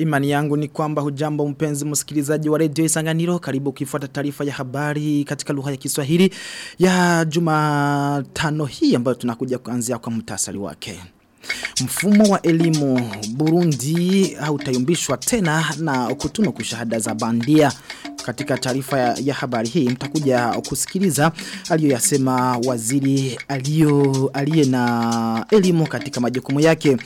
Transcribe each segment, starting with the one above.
Imani yangu ni kwamba hujambo mpenzi msikilizaji wa redio Isanganiro karibu kifuata taarifa ya habari katika lugha ya Kiswahili ya Jumatano hii ambayo tunakuja kuanzia kwa mtasari wake. Mfumo wa elimu Burundi hautayumbishwa tena na kutuno kushahada za bandia. Katika taarifa ya, ya habari hii mtakuja kusikiliza aliyoyasema waziri aliyo aliye na elimu katika majukumu yake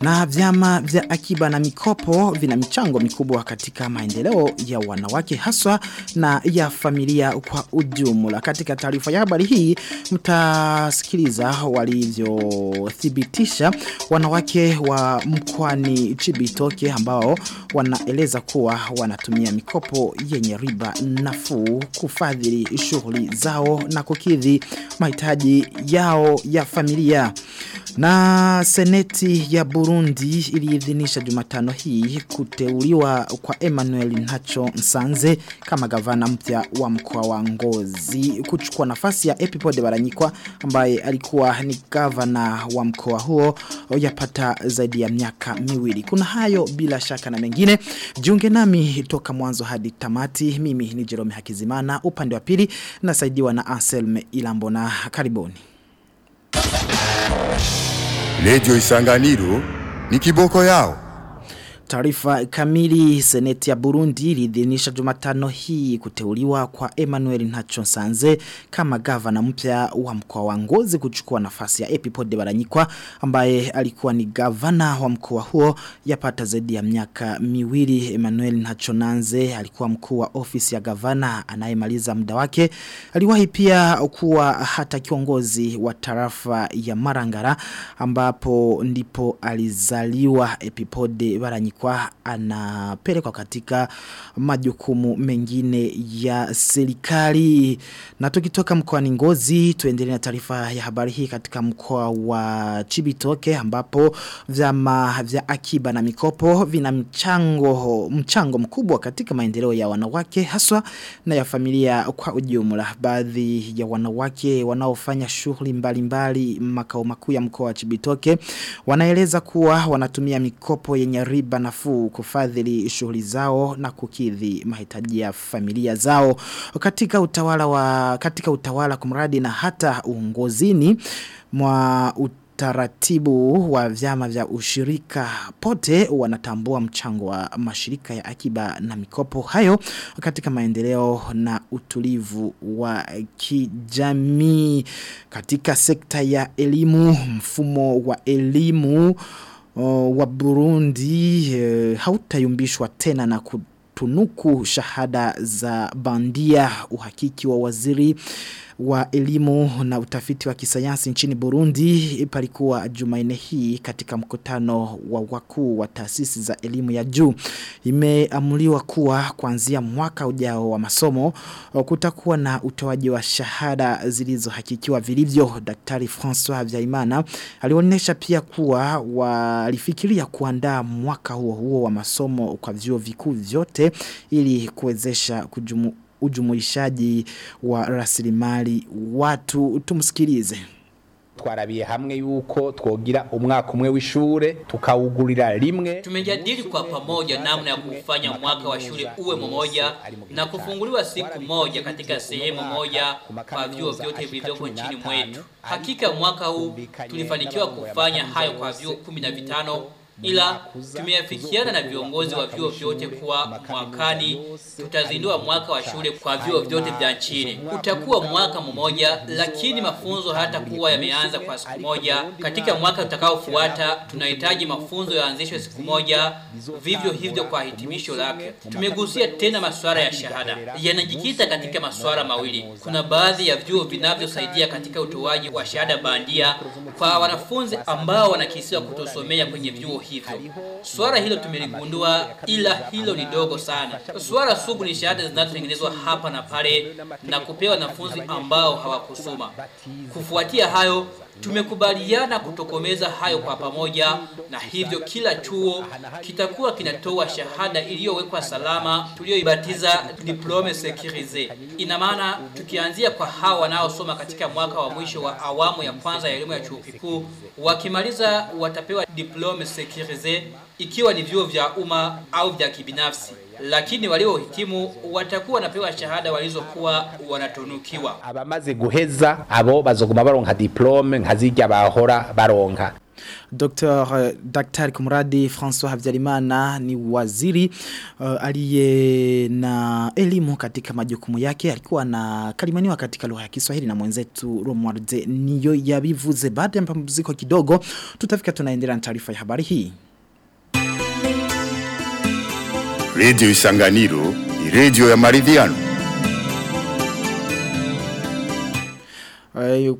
na vyama vya akiba na mikopo vina michango mikubwa katika maendeleo ya wanawake haswa na ya familia kwa ujumla. Katika taarifa ya habari hii mtasikiliza walivyothibitisha wanawake wa mkwani Chibitoke ambao wanaeleza kuwa wanatumia mikopo yenye riba nafuu kufadhili shughuli zao na kukidhi mahitaji yao ya familia. Na seneti ya Burundi iliidhinisha Jumatano hii kuteuliwa kwa Emmanuel Nacho Nsanze kama gavana mpya wa mkoa wa Ngozi kuchukua nafasi ya Epipode Baranyikwa ambaye alikuwa ni gavana wa mkoa huo yapata zaidi ya miaka miwili. Kuna hayo bila shaka na mengine. Jiunge nami toka mwanzo hadi tamati. Mimi ni Jerome Hakizimana upande wa pili nasaidiwa na Anselme Ilambona. Karibuni. Redio Isanganiro ni kiboko yao. Taarifa kamili seneti ya Burundi iliidhinisha Jumatano hii kuteuliwa kwa Emmanuel Nacho Sanze kama gavana mpya wa mkoa wa Ngozi kuchukua nafasi ya Epipode Baranyikwa ambaye alikuwa ni gavana wa mkoa huo yapata zaidi ya miaka miwili. Emmanuel Nacho Nanze alikuwa mkuu wa ofisi ya gavana anayemaliza muda wake. Aliwahi pia kuwa hata kiongozi wa tarafa ya Marangara ambapo ndipo alizaliwa Epipode Baranyikwa kwa anapelekwa katika majukumu mengine ya serikali. Na tukitoka mkoa ni Ngozi tuendelee na taarifa ya habari hii katika mkoa wa Chibitoke ambapo vyama vya akiba na mikopo vina mchango mchango mkubwa katika maendeleo ya wanawake haswa na ya familia kwa ujumla. Baadhi ya wanawake wanaofanya shughuli mbalimbali makao makuu ya mkoa wa Chibitoke wanaeleza kuwa wanatumia mikopo yenye riba nafuu kufadhili shughuli zao na kukidhi mahitaji ya familia zao katika utawala wa katika utawala kumradi na hata uongozini mwa utaratibu wa vyama vya ushirika. Pote wanatambua mchango wa mashirika ya akiba na mikopo hayo katika maendeleo na utulivu wa kijamii. Katika sekta ya elimu mfumo wa elimu uh, wa Burundi uh, hautayumbishwa tena na kutunuku shahada za bandia uhakiki wa waziri wa elimu na utafiti wa kisayansi nchini Burundi palikuwa jumaine hii katika mkutano wa wakuu wa taasisi za elimu ya juu. Imeamuliwa kuwa kuanzia mwaka ujao wa masomo kutakuwa na utoaji wa shahada zilizohakikiwa vilivyo. Daktari François Vyaimana alionyesha pia kuwa walifikiria kuandaa mwaka huo huo wa masomo kwa vyuo vikuu vyote ili kuwezesha kujumu ujumuishaji wa rasilimali. Watu tumsikilize. Twarabiye hamwe yuko twogira umwaka umwe w'ishure tukawugurira rimwe. Tumejadili kwa pamoja namna ya kufanya mwaka wa shule uwe mmoja na kufunguliwa siku moja katika sehemu moja kwa vyuo vyote vilivyoko nchini mwetu. Hakika mwaka huu tulifanikiwa kufanya hayo kwa vyuo kumi na vitano ila tumeafikiana na viongozi wa vyuo vyote kuwa mwakani tutazindua mwaka wa shule kwa vyuo vyote vya nchini. Utakuwa mwaka mmoja, lakini mafunzo hata kuwa yameanza kwa siku moja. Katika mwaka utakaofuata, tunahitaji mafunzo yaanzishwe siku moja, vivyo hivyo kwa hitimisho lake. Tumegusia tena masuala ya shahada, yanajikita katika masuala mawili. Kuna baadhi ya vyuo vinavyosaidia katika utoaji wa shahada bandia kwa wanafunzi ambao wanakisiwa kutosomea kwenye vyuo hivyo. Swala hilo tumeligundua, ila hilo ni dogo sana. Swala sugu ni shahada zinazotengenezwa hapa na pale na kupewa wanafunzi ambao hawakusoma. Kufuatia hayo, tumekubaliana kutokomeza hayo kwa pamoja, na hivyo kila chuo kitakuwa kinatoa shahada iliyowekwa salama tuliyoibatiza diplome securise. Ina maana tukianzia kwa hao wanaosoma katika mwaka wa mwisho wa awamu ya kwanza ya elimu ya chuo kikuu, wakimaliza watapewa diplome securise ikiwa ni vyuo vya umma au vya kibinafsi lakini waliohitimu watakuwa napewa shahada walizokuwa wanatunukiwa. abamaze guheza abo bazoguma baronka diplome nkazirya bahora baronka Dr. Daktari Kumradi François Havjarimana ni waziri uh, aliye na elimu katika majukumu yake alikuwa na kalimaniwa katika lugha ya Kiswahili na mwenzetu romwarde niyo yabivuze baada ya mapumziko kidogo tutafika tunaendelea na taarifa ya habari hii Radio Isanganiro ni redio ya maridhiano.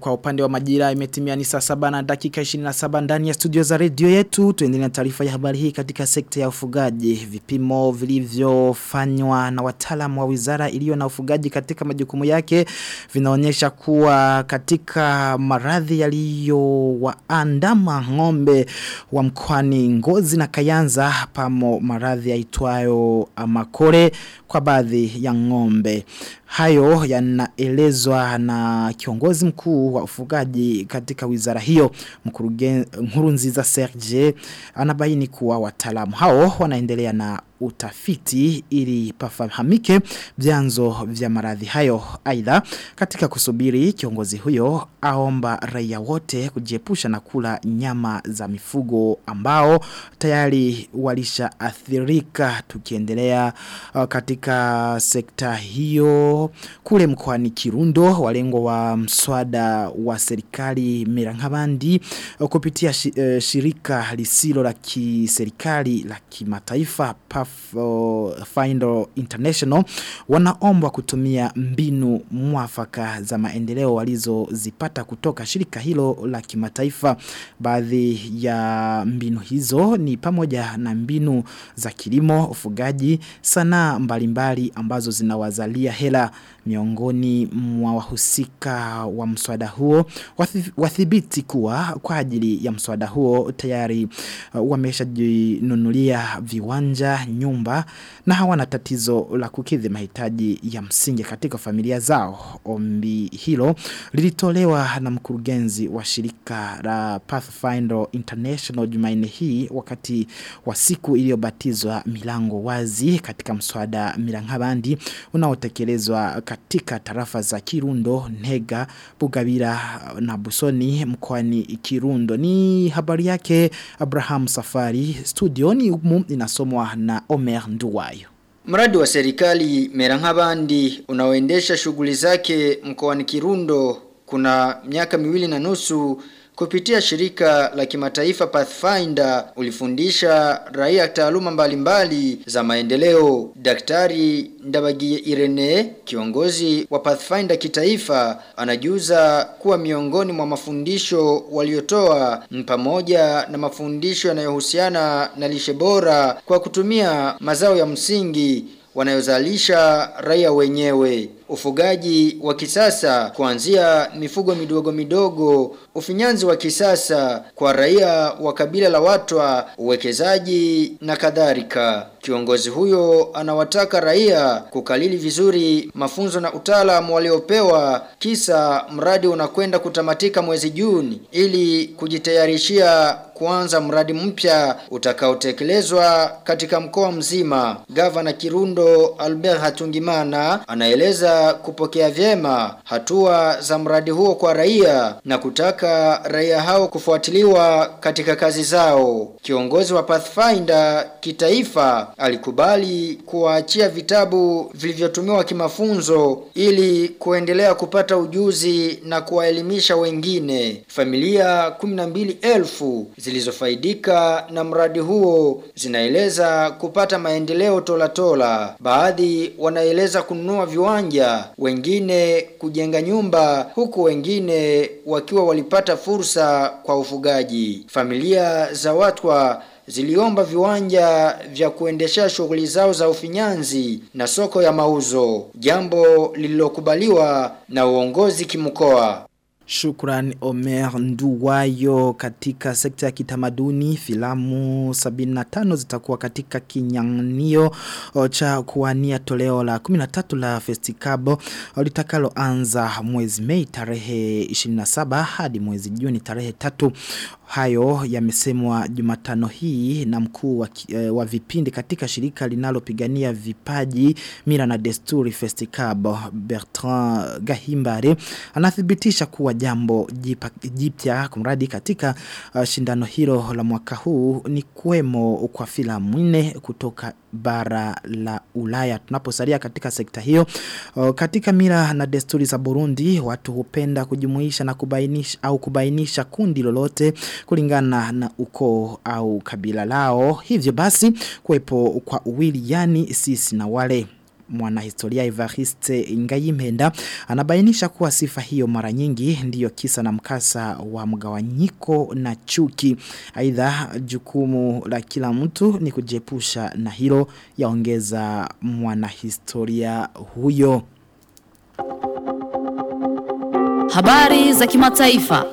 Kwa upande wa majira imetimia ni saa saba na dakika 27 ndani ya studio za redio yetu. Tuendelee na taarifa ya habari hii katika sekta ya ufugaji. Vipimo vilivyofanywa na wataalamu wa wizara iliyo na ufugaji katika majukumu yake vinaonyesha kuwa katika maradhi yaliyowaandama ng'ombe wa mkoani Ngozi na Kayanza pamo maradhi yaitwayo makore kwa baadhi ya ng'ombe Hayo yanaelezwa na kiongozi mkuu wa ufugaji katika wizara hiyo mkurugenzi Nkurunziza Serge anabaini kuwa wataalamu hao wanaendelea na utafiti ili pafahamike vyanzo vya maradhi hayo. Aidha katika kusubiri kiongozi huyo aomba raia wote kujiepusha na kula nyama za mifugo ambao tayari walisha athirika tukiendelea uh, katika sekta hiyo kule mkoani Kirundo walengo wa mswada wa serikali Mirangabandi uh, kupitia uh, shirika lisilo la kiserikali la kimataifa Pathfinder International wanaombwa kutumia mbinu mwafaka za maendeleo walizozipata kutoka shirika hilo la kimataifa. Baadhi ya mbinu hizo ni pamoja na mbinu za kilimo, ufugaji, sanaa mbalimbali ambazo zinawazalia hela miongoni mwa wahusika wa mswada huo wathibiti kuwa kwa ajili ya mswada huo tayari uh, wameshajinunulia viwanja nyumba na hawana tatizo la kukidhi mahitaji ya msingi katika familia zao. Ombi hilo lilitolewa na mkurugenzi wa shirika la Pathfinder International Jumanne hii wakati wa siku iliyobatizwa milango wazi katika mswada Milangabandi unaotekelezwa tarafa za Kirundo, Ntega, Bugabira na Busoni mkoani Kirundo. Ni habari yake Abraham Safari studio ni umu inasomwa na Omer Nduwayo. Mradi wa serikali Merangabandi unaoendesha shughuli zake mkoani Kirundo kuna miaka miwili na nusu kupitia shirika la kimataifa Pathfinder ulifundisha raia taaluma mbalimbali za maendeleo. Daktari Ndabagie Irene, kiongozi wa Pathfinder kitaifa, anajuza kuwa miongoni mwa mafundisho waliotoa pamoja na mafundisho yanayohusiana na lishe bora kwa kutumia mazao ya msingi wanayozalisha raia wenyewe ufugaji wa kisasa kuanzia mifugo midogo midogo ufinyanzi wa kisasa kwa raia wa kabila la watwa uwekezaji na kadhalika. Kiongozi huyo anawataka raia kukalili vizuri mafunzo na utaalamu waliopewa kisa mradi unakwenda kutamatika mwezi Juni ili kujitayarishia kuanza mradi mpya utakaotekelezwa katika mkoa mzima. Gavana Kirundo Albert Hatungimana anaeleza kupokea vyema hatua za mradi huo kwa raia na kutaka raia hao kufuatiliwa katika kazi zao. Kiongozi wa Pathfinder kitaifa alikubali kuwaachia vitabu vilivyotumiwa kimafunzo ili kuendelea kupata ujuzi na kuwaelimisha wengine. Familia 12,000 zilizofaidika na mradi huo zinaeleza kupata maendeleo tola tola. Baadhi wanaeleza kununua viwanja, wengine kujenga nyumba, huku wengine wakiwa walipata fursa kwa ufugaji. Familia za watwa ziliomba viwanja vya kuendesha shughuli zao za ufinyanzi na soko ya mauzo, jambo lililokubaliwa na uongozi kimkoa. Shukran Omer Nduwayo katika sekta ya kitamaduni. Filamu 75 zitakuwa katika kinyanganio cha kuwania toleo la 13 la Festicabo litakalo anza mwezi Mei tarehe 27 hadi mwezi Juni tarehe 3 hayo yamesemwa Jumatano hii na mkuu wa, uh, wa vipindi katika shirika linalopigania vipaji mira na desturi Festicabo Bertrand Gahimbare anathibitisha kuwa jambo jipya kumradi katika uh, shindano hilo la mwaka huu ni kuwemo kwa filamu nne kutoka bara la Ulaya. Tunaposalia katika sekta hiyo uh, katika mira na desturi za Burundi watu hupenda kujumuisha na kubainisha au kubainisha kundi lolote kulingana na ukoo au kabila lao. Hivyo basi kuwepo kwa uwili yani sisi na wale mwanahistoria Evariste Ngayimenda anabainisha kuwa sifa hiyo mara nyingi ndiyo kisa na mkasa wa mgawanyiko na chuki. Aidha jukumu la kila mtu ni kujepusha na hilo yaongeza mwanahistoria huyo. Habari za kimataifa.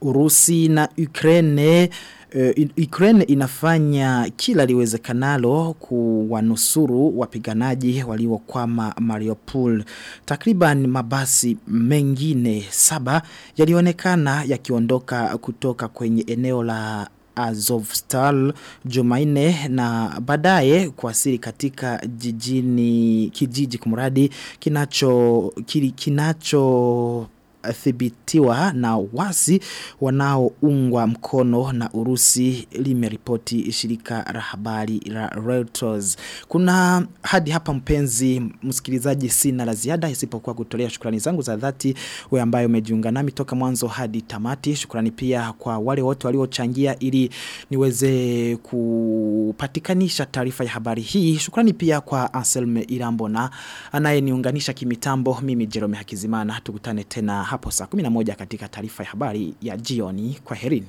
Urusi na Ukraine Uh, Ukraine inafanya kila liwezekanalo kuwanusuru wapiganaji waliokwama Mariupol. Takriban mabasi mengine saba yalionekana yakiondoka kutoka kwenye eneo la Azovstal Jumaine na baadaye kuasili katika jijini kijiji kumradi kinacho kinacho thibitiwa na wasi wanaoungwa mkono na Urusi limeripoti shirika la habari la Reuters. Kuna hadi hapa mpenzi msikilizaji sina la ziada isipokuwa kutolea shukrani zangu za dhati wewe ambaye umejiunga nami toka mwanzo hadi tamati. Shukrani pia kwa wale wote waliochangia ili niweze kupatikanisha taarifa ya habari hii. Shukrani pia kwa Anselme Irambona anayeniunganisha kimitambo mimi Jerome Hakizimana tukutane tena hapo saa 11 katika taarifa ya habari ya jioni kwa herini.